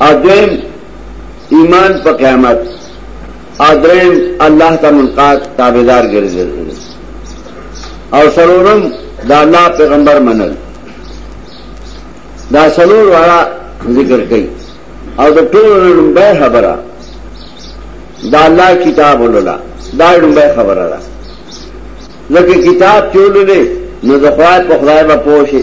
ادویم ایمان په قیامت ادریم الله ته منقاد تابعدار ګرځي او سرورم دا الله پیغمبر منل دا سرور والا ذکر کوي او د ټولو لومبه خبره دا الله کتاب ولولا دا لومبه خبره ده لکه کتاب چولې نو د خدای په خدای به پوښي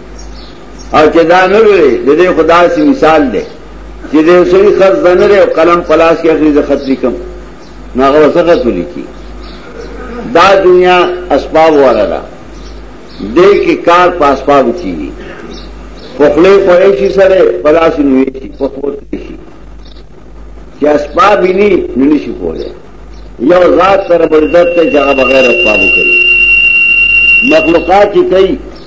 او چې دا نه لري د دې خدا سي مثال دی چې دې سړي خرڅ نه لري او قلم پلاس کې اخلي د خط لیکم نو هغه څنګه تولي کی دا دنیا اسباب والا ده دې کې کار په اسباب چیږي په خله په شي سره پلاس نیوي شي په خور کې شي چې اسباب یې نه نشي کوله یو ذات سره بلدت ته چې هغه بغیر اسباب کوي مخلوقات کوي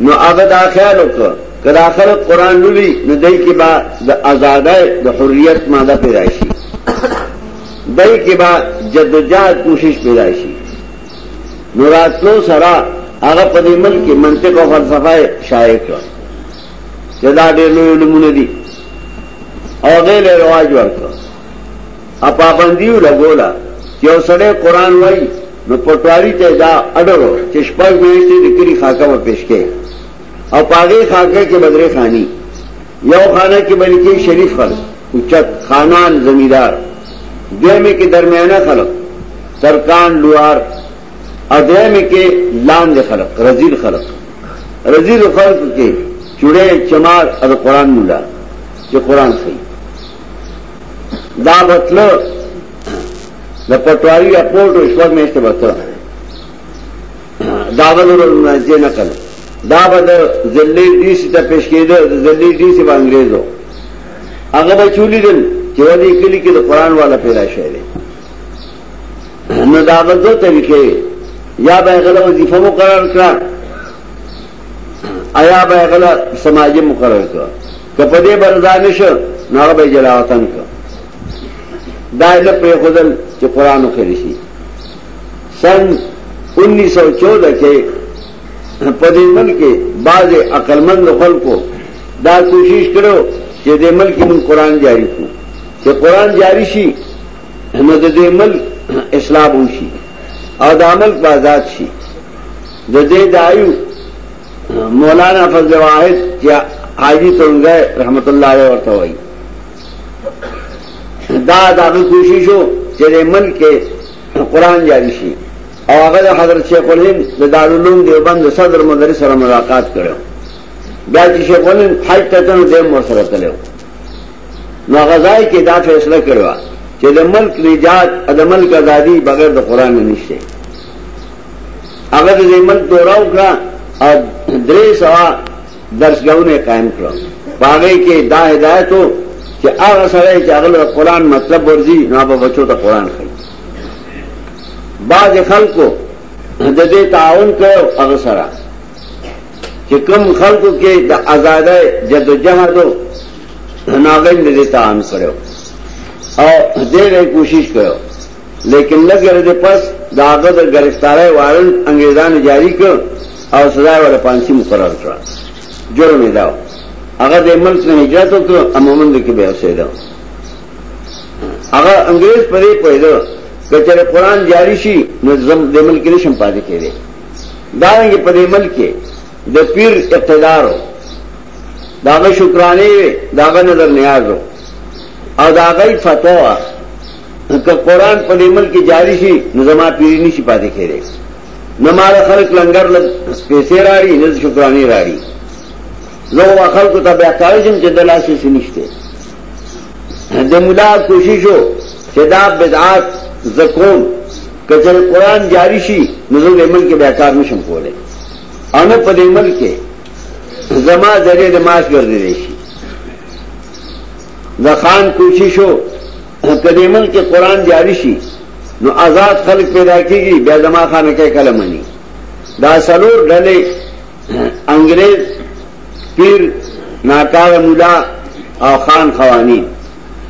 نو هغه دا خیال وکړ کدا خلک قران لولي نو دای کې با د آزادۍ د حریت ماده پیدا شي دای کې با جدوجہد کوشش پیدا شي نو راتلو سره هغه په دې ملک کې منطق او فلسفه شایع کړ چې دا ډېر لوی علمونه دي او غیر رواج ورکړ اپابندیو لګولا چې یو سړی قران وایي نو پټواری ته دا اډرو چې شپږ میاشتې د کلی خاکه و پیش کې او پاګه خاکه کې بدرې خانی یو خانه کې بلکې شریف خلک اوچت خانان زمیدار دیمه کې درمیانه خلک سرکان لوار او دیمه کې لاندې خلک رزیل خلک رزیل خلک کې چوڑے چمار اور قرآن ملا یہ قرآن صحیح دا بتلو د پټواری رپورټ او شپږ میاشتې بتلو دا ولور منځه نه کړو دا به د ضلعي ډي سي ته پیش کېده د ضلعي ډي سي باندې انګريزو هغه به چولې دل چې ودی کلی کې د قران والا پیدا شوی دی نو دا به دوه طریقې یا به غل وظیفه مقرر کړ ایا به غل سماجی مقرر کړ که په دې برزا نشو نو هغه به جلا وطن کو دا نه پرې خدل چې قران وکړي شي سن 1914 کې په دې ملک بعض عقلمند خلکو دا کوشش کړو چې دې ملک موږ قران جاری کړو چې قران جاری شي نو د دې ملک اسلام وشي او د عمل بازار شي د دې دایو مولانا فضل واحد یا حاجی سرنګي رحمت الله علیه ورته وایي دا دا کوشش وو چې ملک قرآن جاری شي او هغه حضرت شیخ الهند د دارالعلوم دیوبند صدر مدرس سره ملاقات کړو بیا چې شیخ الهند حج ته تنو دیم ور سره تلو نو غزای کې دا فیصله کړو چې د ملک نجات د ملک ازادي بغیر د قرآن نشته هغه د دې ملک دوره وکړه او درې سوا درسګاونه قائم کړو باغې کې دا هدایت وو چې هغه سره چې هغه له قران مطلب ورزي نو هغه بچو ته قران خي بعض خلکو د دې تعاون کړو هغه سره چې کم خلکو کې د آزادۍ جدوجہد او ناغین دې تعاون کړو او دې کوشش کړو لیکن لږ ورځې پس د هغه د ګرفتارۍ وارنټ انګریزانو جاري کړ او سزا یې ورته پانسي مقرر کړه. جرم یې دا و. هغه د ملک نه هجرت وکړ او مومند کې بیا اوسېده. هغه انګریز په دې پوهېده که چېرې قرآن جاري شي نو زم د ملک نه شم پاتې کېدی. دا رنګې په دې ملک کې د پیر اقتدار و. د هغه شکرانې وې د هغه نظر نیاز و او د هغه فتوا وه که قران په دې ملک جاری شي نو زما پیری نشي پاتې کېږي نه مال خلق لنګر لږ پیسې راړي نه شکرانه راړي زه وا خلکو ته بیا کاږم چې دلاسه شي نشته د مولا کوشش وو چې دا بدعات زکون کچر قران جاری شي نو زه دې ملک بیا کار نشم کولای ان په دې ملک زما ذریعہ د معاش ګرځي شي د خان کوشش وو که دې ملک کې قرآن جاری شي نو آزاد خلک پیدا کیږي بیا زما خانه کې کله مني دا سلور ډلې انګريز پیر ناکار مولا او خان خوانی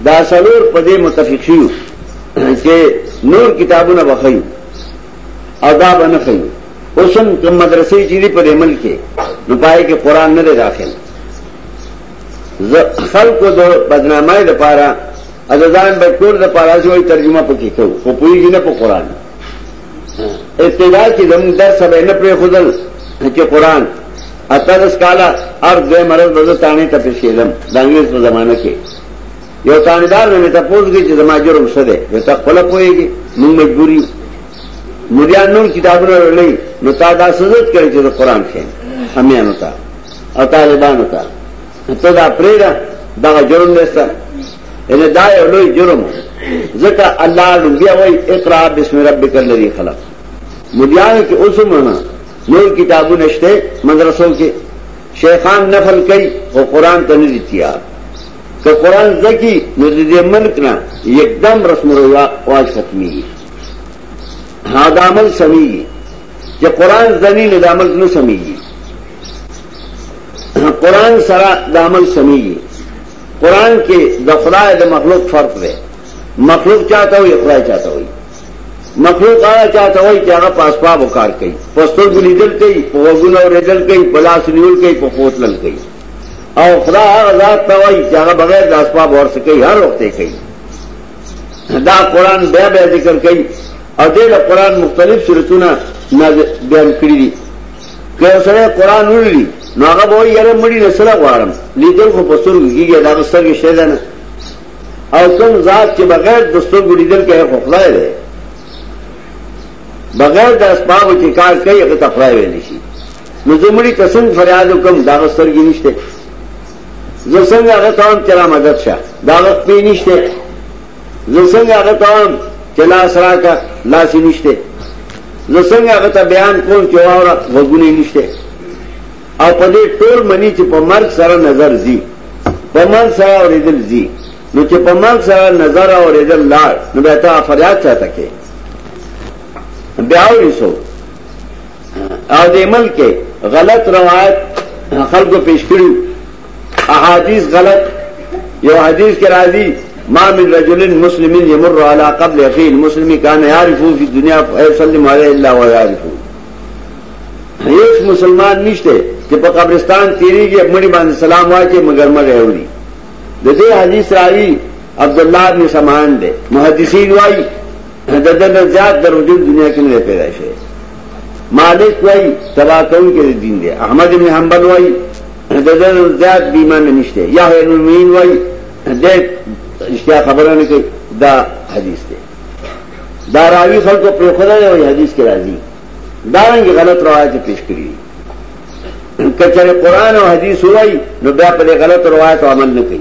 دا سلور په دې متفق شيو چې نور کتابونه بخي او دا بنه خي اوسم کوم مدرسې چې دې په عمل کې نو پای کې قرآن نه داخل خلکو د بدنامۍ لپاره از ځان بچول لپاره چې وایي ترجمه پکې کوو خو پوهېږي نه په قرآن ابتدا کې زموږ درس به نه پرېښودل چې قرآن اتلس کاله هر دوی مرض به زه تاڼې ته پېښېدم د انګرېز په زمانه کې یو تاڼېدار به مې تپوس کړي چې زما جرم څه دی یو ته خپله پوهېږي موږ مجبوري مریان نور کتابونه لرلی نو تا دا سزت کړی چې د قرآن کښې همیانو ته او طالبانو ته ته دا پریدا دا جرم لسته ان دا یو لوی جرم ځکه الله لوی وای اقرا بسم ربک الذی خلق مليان کې اوسمنه نور کتابونه شته مدرسو کې شیخان نفل کوي او قران ته نه دي تیار که قران زکی نو دې ملک نه یکدم رسم روا واج ختمي هاذا عمل سمي چې قران زنی نه عمل نه سمي قرآن سره د عمل سميږي قرآن کې د خدای د مخلوق فرق دی مخلوق چاته وي خدای چاته وي مخلوق هغه چاته وي چې هغه پاسپاب وکړ کوي پستو ګلیدل کوي په وګونو ورېدل کوي په لاس نیول کوي په فوتل کوي او خدای هغه ذات ته وي چې هغه بغیر د اسباب ورڅ کوي هر وخت کوي دا قرآن بیا بیا ذکر کوي او دې قرآن مختلف صورتونه بیان کړی دي که یو سړی قرآن وویلي نو هغه به وایي یاره مړي نه سره غواړم لیدل خو په سترګو کېږي دا به سترګې شته ده نه او کوم ذات چې بغیر د سترګو لیدل کوي خو خدای دی بغیر د اسبابو چې کار کوي هغه ته خدای ویلی شي نو زه مړي ته څنګه فریاد وکړم دا به سترګې نشته زه څنګه هغه ته هم چې را مدد شه دا وخت پې نشته زه څنګه هغه ته وایم چې لاس راکړه لاس یې نشته زه څنګه هغه ته بیان کوم چې واوره غوږونه یې نشته او په دې ټول منی چې په مرګ سره نظر ځي په مرګ سره اورېدل ځي نو چې په مرګ سره نظر اورېدل لاړ نو بیا تا فریاد چاته کې بیا ورسو او دې ملک غلط روایت خلکو پیش کړو احادیث غلط یو حدیث کې راځي ما من رجل مسلم يمر على قبل اخي المسلم كان يعرفه في الدنيا فيسلم عليه الا ويعرفه هیڅ مسلمان نشته چې په قبرستان تیریږي مړي باندې سلام واچي مگر مړی وړي د دې حدیث راوي عبد الله بن سمان دی محدثین وايي ددن زیاد در وجود دنیا کې نه پیدا شي مالک وای تبا کون کې دین دی احمد ابن حنبل وای ددن زیاد بیمان نشته یا المین وای دې اشتیا خبره نه کوي دا حدیث دی دا راوی خلکو پر خدای او حدیث کې راځي دا رنګ غلط روایت پیش کړی کچره قران او حدیث وای نو بیا په غلط روایت عمل نه کوي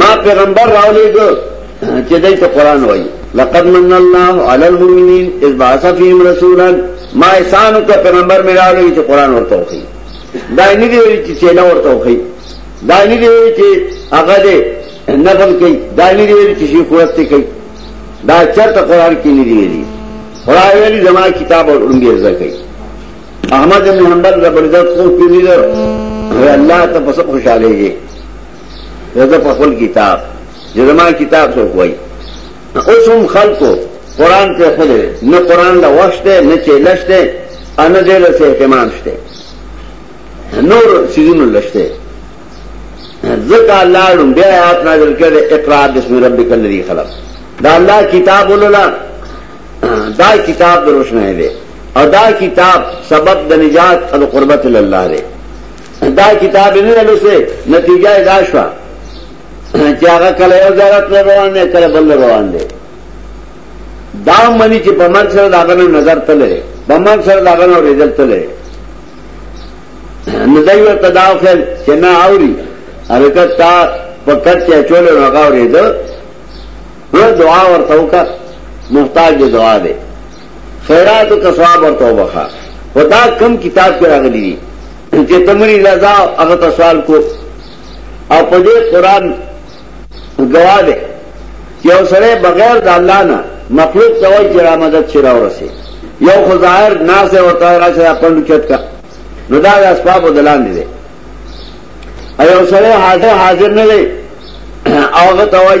ما پیغمبر راولې ګو چې دای ته قران وایي لقد من الله على المؤمنين اذ بعث فيهم رسولا ما احسان کو پیغمبر مې راولې چې قران ورته وایي دا نه دی چې سینا ورته وایي دا نه دی چې هغه دې نقل کوي دا نه دی چې شي قوت کوي دا چرته قران کې نه دی ویلي خدای ویلي زما کتاب او علم دې ځکه احمد ابن حنبل زبردست کو پیلی دا وی اللہ تا پس خوشحالے گی جزا پا خل کتاب جزا ما کتاب سو کوئی اس ہم خلقو قرآن پہ خود ہے نہ قرآن لا وشت ہے نہ چیلشت ہے اور نہ دیر سے اہتمام شتے نور سیزن الشتے ذکا اللہ علم بے آیات نازل کرے اقرار بسم ربک اللذی خلق دا اللہ کتاب اللہ دا کتاب دروشن ہے دے او دا کتاب سبب د نجات او قربت الله دی دا کتاب نه لوسه نتیجه دا شو چې هغه کله یو ضرورت روان دی کله بل روان دی دا منی چې په مرګ سره داغه نظر تلې په مرګ سره داغه نو رزل تلې نو دوی ورته دا وکړ چې نه اوري حرکت تا په کټ کې چولې نو هغه ورېده نو دعا ورته وکړه محتاج دعا دی خیرات او تصواب ورته وبخا خدا کم کتاب کې راغلي دي چې تمری رضا هغه تسوال کو او په دې قران گواه ده چې یو سره بغیر د الله نه مخلوق ته وایي چې را مدد شي راورسي یو خو ظاهر ناس او تعالی راځه پندو چت کا نو دا اسباب دلان دي ایو سره حاضر حاضر نه لري او هغه توای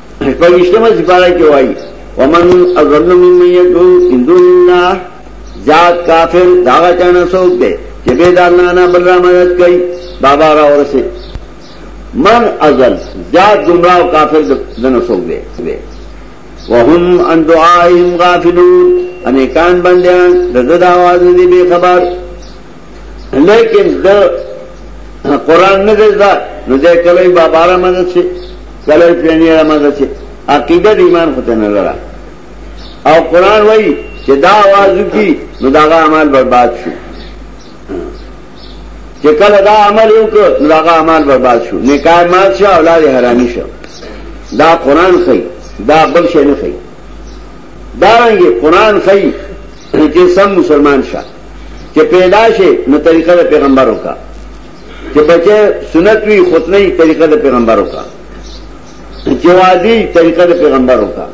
پویشتمه سپاره کې وایي ومن اظلم ممن يدعو من دون الله زیاد کافر دا چانه څوک دی چې به دا نه نه بل را مدد کوي بابا را ورسه من ازل زیاد گمراه او کافر دنه څوک دی وهم ان دعائهم غافلون انیکان بندیان د دعا د دې به خبر لیکن د قران نه دزدا نو د کله بابا را مدد شي کله پیانی را مدد شي عقیده د ایمان خو ته نه لرا او قران وایي چې دا आवाज کی نو دا عمل برباد شو چې کله دا عمل یو کو نو دا عمل برباد شو نکاح مات شو اولاد حرامي شو دا قران خي دا بل شي نه خي دا رنګ قران خي چې سم مسلمان شه چې پیدا شي نو طریقه د پیغمبر وکا چې بچه سنت وی خطنی طریقه د پیغمبر وکا چې وادي طریقه د پیغمبر وکا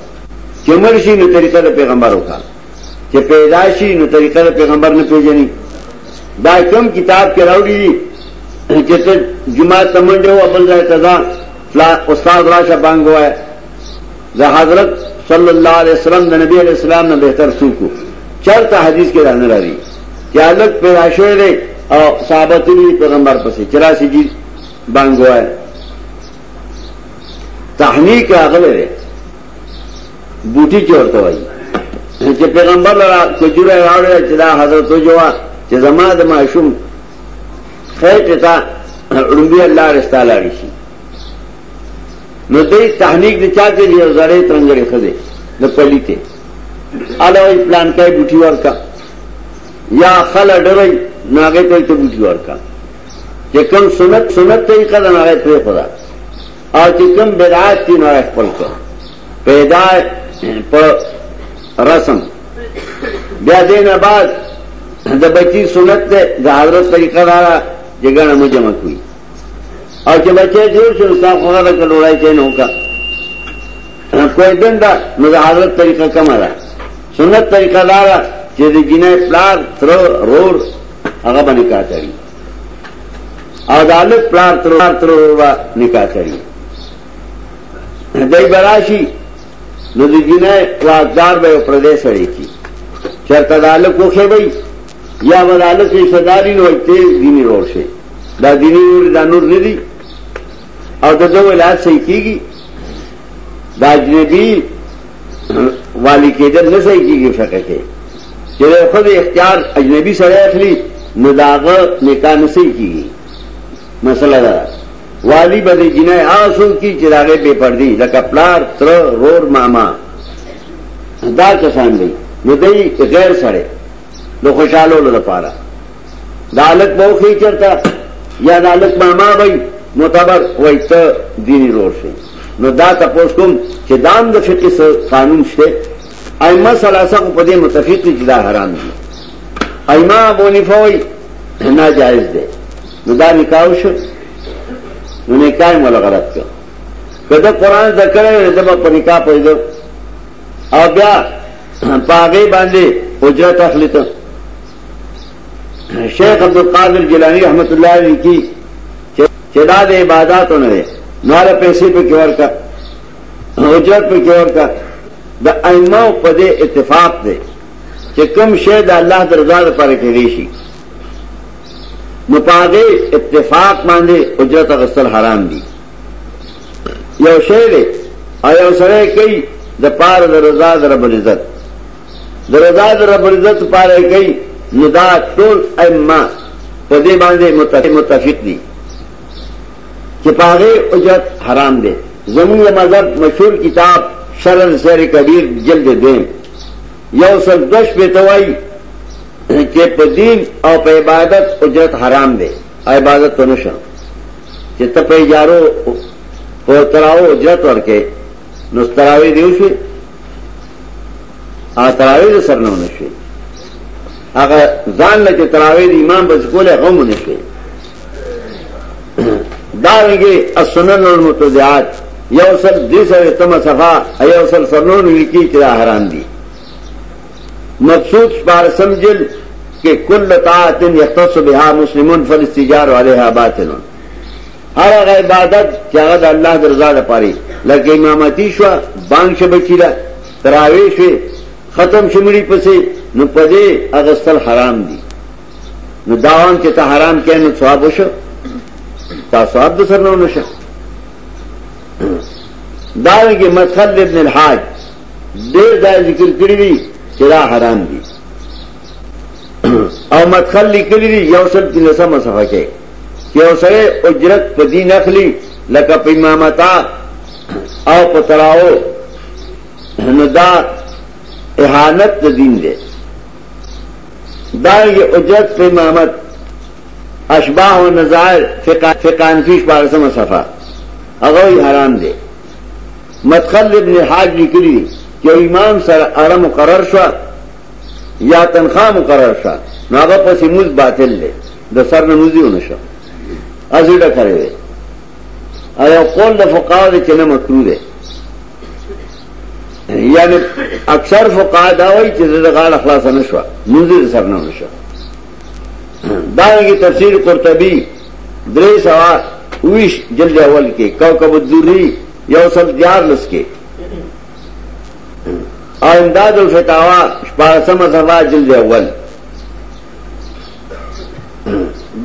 چې مرشي نو طریقه د پیغمبر وکا چې پیدا شي نو طریقه د پیغمبر نه پیژني دا کوم کتاب کې راوړي دي چې ته جمعه سمندې او خپل ځای ته ځه استاد راشه بانګ وای د حضرت صلی الله علیه وسلم د نبی علیہ السلام نه بهتر څوک چرته حدیث کې رانه راځي چې الګ پیدا شوی دی او صحابه تلی پیغمبر پسې چرا سي جی باندې وای تحنیک راغله دی بوټي چورته وای چې پیغمبر لرا کجوره راوړل چې دا حضرت جوا چې زما د معشوم خیر ته ربي الله رساله راشي نو دې تحنیک د چا کې دی او زړې ترنګړې خزه د پلی ته علاوه پلان کوي بوټي ورکا یا خل ډرې ناګه ته ته بوټي ورکا چې کوم سنت سنت طریقه دا ناګه ته خدا او چې کوم بدعات دي نو خپل کو پیدا په رسم بیا دینه بعد د بچی سنت ده د حضرت طریقه دا جګړه مجمع کوي او چې بچې جوړ شو نو تاسو هغه د کډوړای چین وکړه کوئی دنده نو د حضرت طریقه کومه ده سنت طریقه دا ده چې د جنې پلار تر رور هغه باندې کار کوي او د الف پلار تر تر رور نکاح کوي دای براشي نو د جنې پلار دار به پردیس وړي کی چرته د الف کوخه وي یا به دا لکه رشته داري نو ته دیني ورور شي دا دیني ورور دا نور نه دي او د دوه ولایت صحیح کیږي دا اجنبي والی کېدل نه صحیح کیږي فقہ کې چې یو خو اختیار اجنبي سره اخلي نو داغه نکاح نه صحیح کیږي مسله دا والی به د جنای آسو کی چې داغه بے پردي لکه پلار تر رور ماما دا کسان دي نو دوی غیر سره د خوشالولو لپاره دا الک به وخی چرته یا دا الک ماما وای معتبر وای ته دینی رور شي نو دا تاسو کوم چې دام د فقې قانون شته ائمه ثلاثه په دې متفق دي چې دا حرام دي ائمه ابو نفوي ناجائز دي نو دا نکاح شو نو نکاح مولا غلط کړ کله قرآن ذکر دی د په نکاح په او بیا پاغه باندې اجرت اخلي ته شیخ عبد القادر جیلانی رحمت الله علیه کی چې دا د عبادتو نه ده نو له پیسې په کې ورکا اجرت په کې ورکا د ائمه په دې اتفاق ده چې کوم شی د الله د رضا لپاره کېږي شي نو پاغه اتفاق باندې اجرت غسل حرام دي یو شی دی او یو سره کوي د پاره د رضا د رب العزت د رضا د رب العزت پاره کوي نو دا ټول ائمه په دې باندې متفق متفق دي چې پاره اجرت حرام دی زموږ مذهب مشهور کتاب شرح سیر کبیر جلد دیم یو سل دش په توای چې په دین او په عبادت اجرت حرام دی عبادت ته نشه چې ته په اجارو په تراو اجرت ورکې نو تراوی دیو شي ا تراوی د سر نه ونشي هغه ځان له چې تراوی د امام بچ کوله هم ونشي دا ویږي السنن المتضعات یو سل دې سره تم صفه ایو سل سرنو لیکي چې حرام دي مبسوط شپارسم جلد کې کل طاعت یختص بها مسلمون فالاستجار علیها باطل هر هغه عبادت چې هغه د الله د رضا لپاره لکه امامتی شو بانګ شبکیلا تراوی شو ختم شمړي پسې نو پدې اغستل حرام دي نو داوان چې ته حرام کین نو ثواب وشو تا ثواب د سر نه نشه دارنګه مدخل ابن الحاج ډیر دا ذکر کړی دی چې دا حرام دي او مدخل لیکلی دی یو سل تلسم صفحه کې چې یو سره اجرت په دین اخلي لکه په امامتا او په تراو نو دا اهانت د دین دی دا یو اجرت په امامت اشباح و نظائر فقانفیش پارسم صفحه هغه حرام دی مدخل ابن حاج لیکلی دی چې امام سره اړه مقرر شو یا تنخواه مقرر شو نو هغه پسې موز باطل دی د سر نه موزي ونه شو ازډه کړی دی او قول د فقاو دی چې نه مکروه دی یعنی اکثر فقها دا وایي چې د غاړه خلاص نه شو موزي سر نه ونه شو دا یې تفسیر قرطبي درې سوا ویش جلد اول کې کوكب الدری یو سل دیارلس کې او امداد الفتاوا شپارسم صفحه جلد اول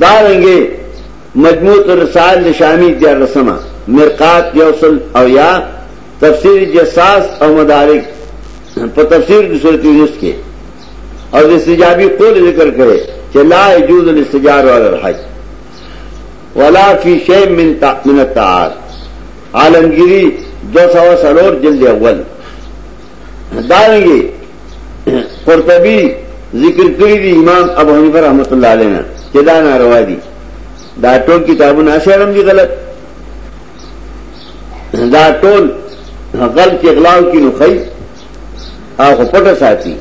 دا رنګه مجموع الرسائل شامی دیار رسمه مرقات یوصل او یا تفسیر جساس او مدارک په تفسیر د سورۃ یونس کې او د استجابي قول ذکر کړي چې لا يجوز الاستجار على الحج ولا فی شیء من من التعار عالمگیری دو سو سلور جلد اول دارنگی قرطبی ذکر کری دی امام ابو حنیفہ رحمت اللہ علیہ نے کہ دا ناروا دی دا ټول کتابونه اشرم دي غلط دا ټول غلط اغلاو کې نو خی او پټه ساتي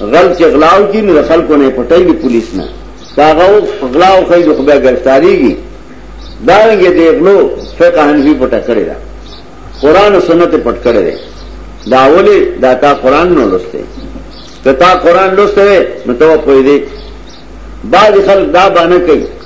غل چې غلاو کی نو خلکو نه پټای دی پولیس نه هغه غلاو کوي خو به گرفتاریږي دا رنګه دی غلو فقہ حنفی پټ کړی دا قران او سنت پټ کړی دی دا اولی دا تا قران نو لسته کتا قران لسته نو ته په دې بعض خلک دا باندې کوي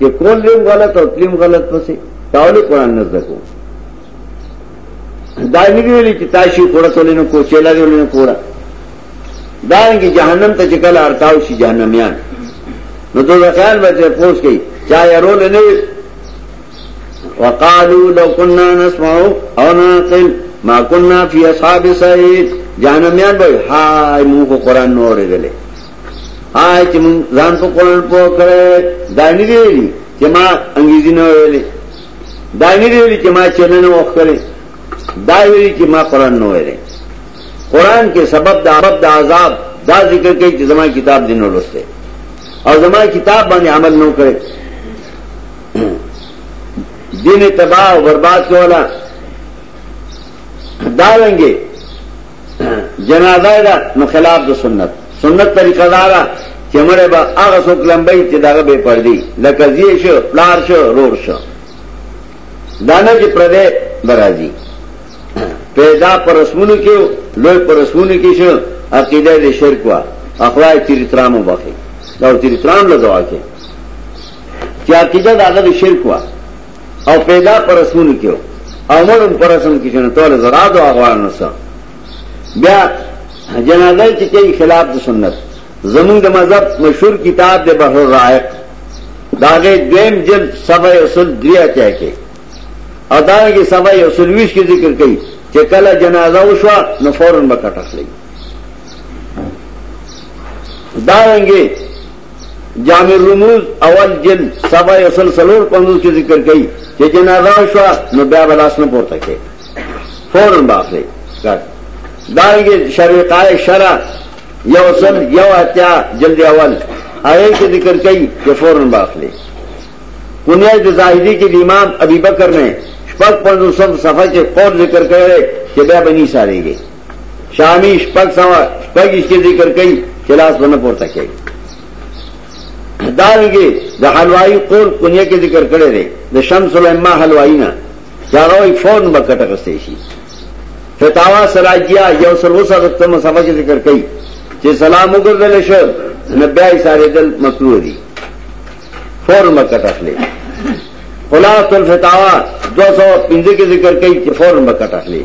چې کول لیم غلط او تلیم غلط پسې تاولې قران نه زده کو دا نه ویلي چې تاسو کوړه تولې نو کو چلا دی نو کوړه دا رنګ جهنم ته چې کله ارتاو شي جهنميان نو دوی خیال به پوس کوي چا یې رول نه وقالو لو كنا نسمع او ناقل ما كنا في اصحاب سعيد جهنميان به هاي موږ قران نور دي آئے چې مون ځان په قرآن پوه کړی دا نه دی ویلي چې ما انګریزي نه ویلې دا نه دی ویلي چې ما چینه نه وکړې دا ویلي چې ما قرآن نه ویلې قرآن کې سبب د عرب د عذاب دا ذکر کوي چې زما کتاب دین ولسته او زما کتاب باندې عمل نه کړي دین تباہ او برباد کولا دا رنګه جنازه دا نو خلاف د سنت سنت طریقه دارا چې مړه به هغه څوک لمبای چې داغه به پردي لکه زی شو پلار شو رور شو دانه چې پردې برازي پیدا پر رسمونو کې لوی پر رسمونو کې شو عقیده دې شرک وا اخلاق تیرترامو بخي دا تیرترام له دعا کې چې عقیده داغه شرک وا او پیدا پر رسمونو کې او مړ پر رسم کې شنو ټول زراد او اغوار نو سره بیا جنازه چې کوي خلاف د سنت زمون د مذهب مشهور کتاب د بحر الرائق داغه دویم جلد صفحه اصل دریا چا کې او داغه صفحه اصل ویش کې ذکر کوي چې کله جنازه وشو نو فورن بکټ اخلي داونګي جامع الرموز اول جلد صفحه یوسل سلور پنځوس کې ذکر کړي چې جنازه شو نو بیا بلاس نه پورته کې فورا باخلي دارنګه شریقای شرع یو سل یو اتیا جلد اول هغه کې ذکر کړي چې فورا باخلي کنیه د زاهدی کې د امام ابي بکر نه شپږ پنځوس صفحه کې قول ذکر کړي چې بیا بني ساريږي شامی شپږ سوا شپږیش کې ذکر کوي چې لاس باندې پورته کوي دالګي د حلوايي قول کنیه کې ذکر کړی دی د شمس الایما حلوايي نه هغه یې فون بکټه غستې شي فتاوا سراجیا یو سل وسه د تم سبا کې ذکر کوي چې سلام وګرځل شو نبي یې ساري دل مکروه دي فور بکټه اخلي خلاص الفتاوا 215 کې ذکر کوي چې فور بکټه اخلي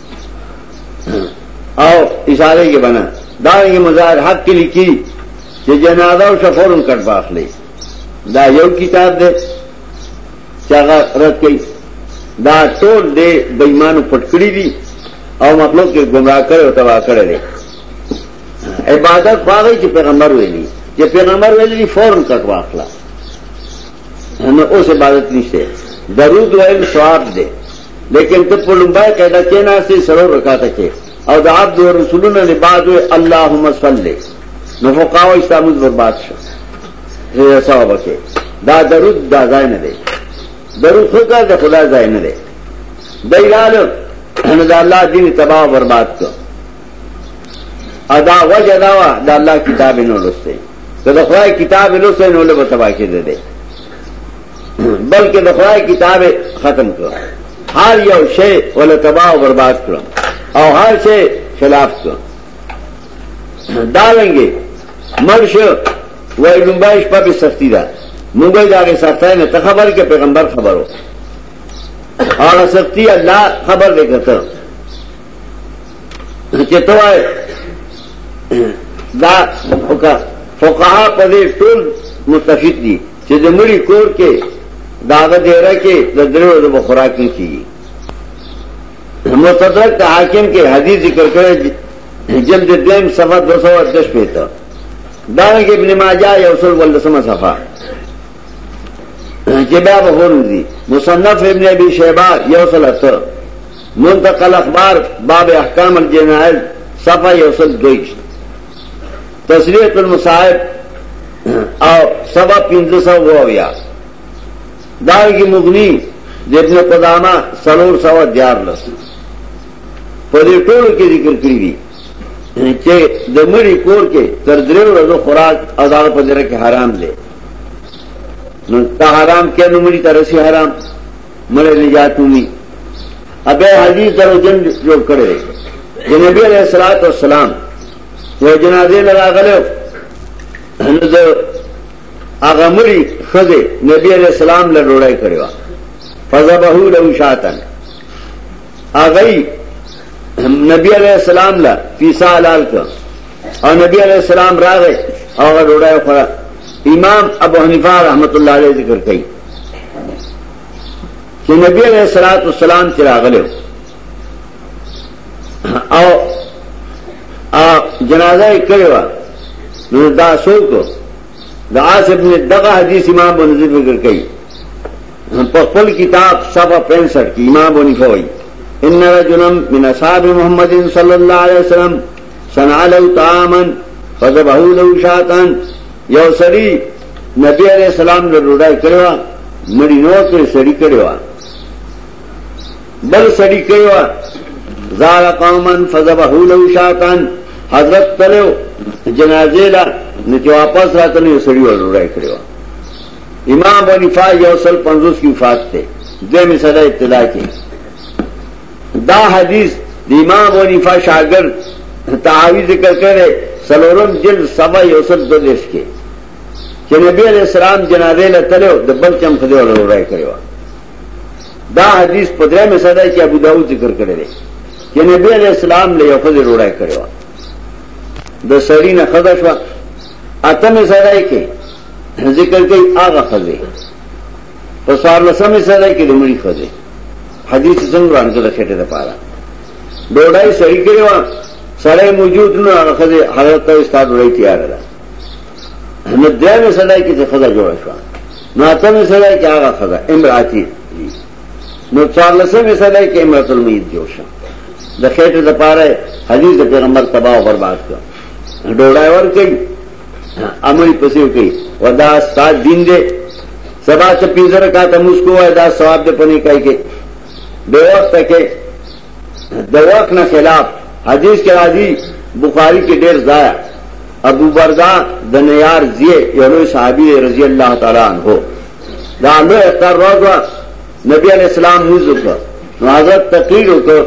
او اشاره کې بنا دا یې مزار حق کې لیکي چې جنازه او شفورن کټ باخلې دا یو کتاب دی چې هغه رد کړي دا ټول دې بېمانو پټکړي دي او مطلب کې گمراه کړي او تباہ کړي دي عبادت باغې چې پیغمبر ویلي چې پیغمبر ویلي فورن کټ واخلا نو اوس عبادت نشته درود ویل ثواب دی لیکن ته په لومبای قاعده کې نه سي سره رکاته کې او د عبد رسولنا له بعد اللهم صل نو فقاو استعمال برباد شو زه ثواب کې دا درود دا ځای نه دی درود خو کا د خدا ځای نه دی دایال نو دا الله دین تباہ برباد کو ادا وجه دا وا دا الله کتاب نه لسته ته د خدای کتاب لسته نو له تباہ کې دی بلکې د خدای کتاب ختم کړ هر یو شی ول تباہ او برباد کړ او هر شی خلاف کړ دالنګي مرش وای لومبای شپه به سختی ده موږ دا غي سختای نه ته خبر کې پیغمبر خبرو هغه سختی الله خبر دې کته چې ته وای دا فقها په دې ټول متفق دي چې د مړي کور کې د هغه دیره کې د درې ورځو به خوراک نه کېږي مستدرک د حاکم کې حدیث ذکر کړی جلد دویم صفحه دو سو اتش پېته دارنګه ابن ماجه یو سل ولسمه صفحه چې بیا به ورودي مصنف ابن ابي شيبه یو سل اتر منتقل اخبار باب احکام الجنائز صفحه یو سل دویشت تصویر پر مصاحب او سبا پنځه سو وویا دارنګه مغنی د ابن قدامه سلور سو دیار لس په دې ټولو کې ذکر کړی دي چې د مړي کور کې تر درې ورځې خوراک آزاد په ځای کې حرام دی نو تا حرام کې نو مړي تر سي حرام مړې نه جاتونی ابه حدیث درو جن جوړ کړي جنبی علیہ الصلوۃ والسلام یو جنازه لراغله نو زه هغه مړي خزه نبی علیہ السلام له ډوړای کړو فذبه له شاتن هغه نبی علیہ السلام له فیسا حلال کړ او نبی علیہ السلام راغی هغه ډوړای خور امام ابو حنیفه رحمت الله علیه ذکر کوي چې نبی علیہ الصلوۃ والسلام چې راغله او جنازه یې کړې و نو دا څوک د عاصب نے دغه حدیث امام بنزی ذکر کړي په خپل کتاب صفحه 65 کې امام بنزی کوي ان رجلا من اصحاب محمد صلی الله علیه وسلم صنع له طعاما فذبه له شاتان یو سړی نبی علیہ السلام له روډای کړو مړی نو ته سړی کړو بل سړی کوي وا زار قومن فذبحو له شاتان حضرت تلو جنازه لا نو چې واپس راتلو یو سړی ورورای کړو امام بنی فاج یو سل 50 کی وفات ته دمه صدا ابتدا کې دا حدیث د امام بنی فاج شاګرد تعاوی ذکر کړي سلورم جل سبا یو سل دلیش کې چې نبی علیہ السلام جنازه لا تلو د بل چم خدای ورورای کړو دا حدیث په درې مسله کې ابو داود ذکر کړی دی چې نبی علیہ السلام له یو خزر وړای کړو د سرینه خزر شو اته مسله کې ذکر کوي هغه خزر په سوار لسمه مسله کې د مړي خزر حدیث څنګه راځي د خټه لپاره ډوډۍ سړی کړو سړی موجود نه هغه خزر حضرت استاد وړي تیار ده نو دغه مسله کې چې خزر جوړ شو نو اتمه سره کې هغه خدا امراتی نو څوارلسمه سره کې امرات المید جوړ شو د خېټه د پاره حدیث د پیغمبر تباہ او برباد کړ ډوړای ور کوي عمل پسې کوي ودا سات دین دې سبا څه پیزره کا ته مسکو وای دا ثواب دې پني کوي کې به وخت کې دوقت نه خلاف حدیث کې راځي بخاری کې ډېر ځای ابو برزا د نیار زی یو لوی صحابي رضی الله تعالی عنہ دا نو اختر روزه نبی علیہ السلام موږ وکړ نو حضرت تقریر وکړ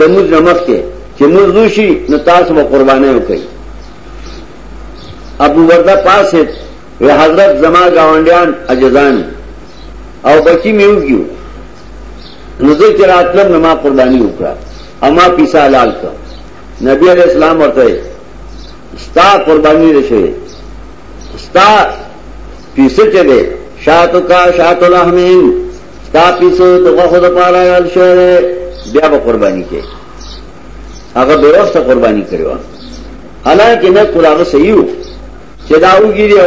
د موږ نمک کې چې موږ دوشي نو تاسو مو قرباني وکړي ابو برزا پاسه وی حضرت زما گاونډیان اجزان او بچی میو کیو نو زه چې راتلم نو ما قرباني وکړه او ما پیسه حلال کړه نبی علیہ السلام ورته ستا قرباني نه شوې ستا پیسه چې دی شاتو کا شاتو لحمین ستا پیسه د غوښو د پاره حلال شوې بیا به قرباني کې هغه به ورسته قرباني کړو حالانکه نه کلاغه صحیح و چې دا وګیریو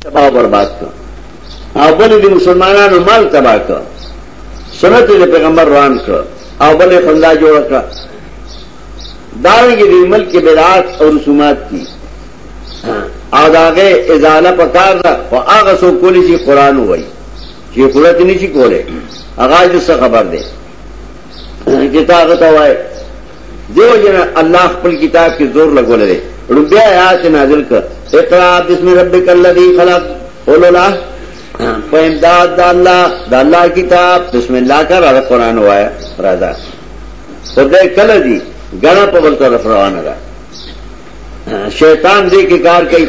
تباہ برباد کر او بل دی مسلمانانو مال تباہ کر سنت دی پیغمبر روان کر او بل خندا جوڑ کر دارنگی دی ملک بدعات او رسومات کی او داغه ازاله پکار ده او هغه سو کولی چې قران وای چې قرات نشي کوله هغه څه خبر ده کتاب ته وای دیو جن الله خپل کتاب کې زور لګولې ربیا آیات نازل کړ اقرا بسم ربک الذی خلق اولولا په امداد د الله د الله کتاب بسم الله کا را قرآن وایا راځه خدای کله دی غنا په بل طرف روانه ده شیطان دې کې کار کوي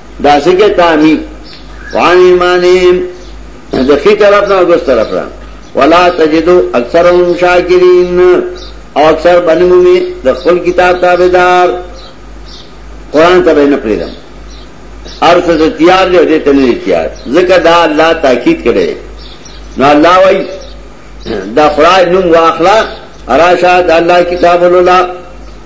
دا سکه تامی وان ایمانهم د خې طرف نه اوس طرف را ولا تجدو اکثرهم شاکرین او اکثر بنو می د خپل کتاب تابعدار قران ته نه پریدم ارث ته تیار دی دې ته نه تیار ځکه دا الله تاکید کړي نو الله وای دا خدای نوم واخلا راشه د الله کتاب الله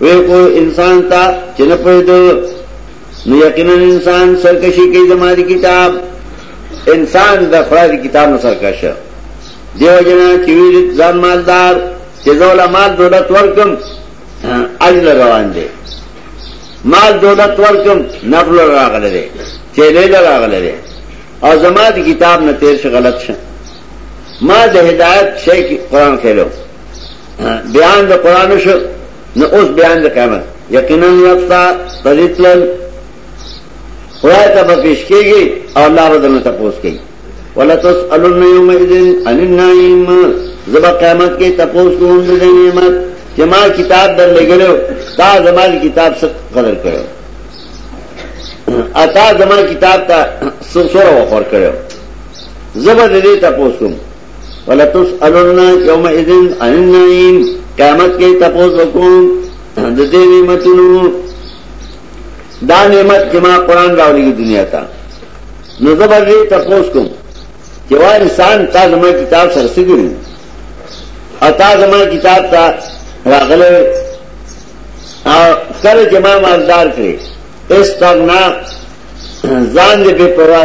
وی کو انسان تا چې نه پوهېدو نو یقینا انسان سرکشي کوي د مال کتاب انسان د خدای د کتاب نو سرکشه دیو جنا چې ویل ځان مالدار چې زولا مال دولت ورکم اجل روان دي مال دولت ورکم نفل راغله دي چې لیل راغله دي او زما د کتاب نه تیر شي غلط شه ما د هدایت شي قرآن کړو بیان د قران شو نو اوس بیان د قیامت یقینا یفتا تذتل خدای ته به پیش کیږي او الله به دنه تاسو کوي ولا تسالون یوم اذن عن النعیم زبا قیامت کې تاسو کوم د نعمت چې ما کتاب در لګلو دا زمال کتاب څخه قدر کړو اتا زمال کتاب ته سوره وفر کړو زبا دې تاسو کوم ولتسالون یوم اذن عن النعیم قیامت کې تپوس وکوم د دې نعمتونو دا نعمت چې ما قران راولې دنیا ته نو زبر دې تپوس کوم چې وای انسان تا زما کتاب سره سګري اتا زما کتاب ته راغله او سره چې ما مالدار کړې استغنا ځان دې په پروا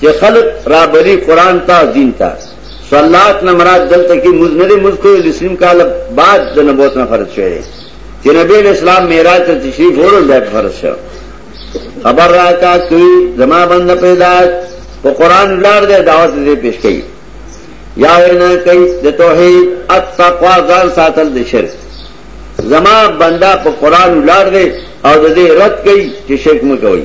چې خلق را بلی قران ته دین ته صلات نه مراد دلته کې موږ نه موږ کو لسلم کال بعد د نبوت نه فرض شوی چې نبی اسلام معراج ته تشریف ورول دی فرض شو خبر راکا کوي زما بند پیدا په قران لار دی دعوت دې پیش کړي یا وینا کوي د توحید التقوا ځان ساتل د شرک زما بندا په قران لار دی او د دې رد کوي چې شرک مکوي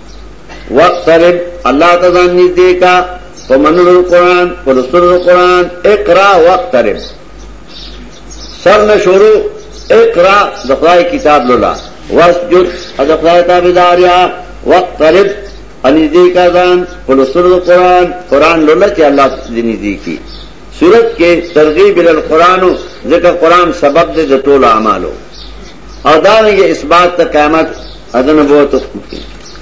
وقترب الله تزان نږدې کا په منلو قران په لوستلو قران اقرا وقترب سر نه شروع اقرا د خدای کتاب لولا واسجد د خدای تابعداریا وقترب اني دې کا ځان په لوستلو قران قران لولا چې الله دې نږدې کی صورت کې ترغیب ال قران ځکه قران سبب دې د ټولو اعمالو او دا نه اثبات ته قیامت اذن بوته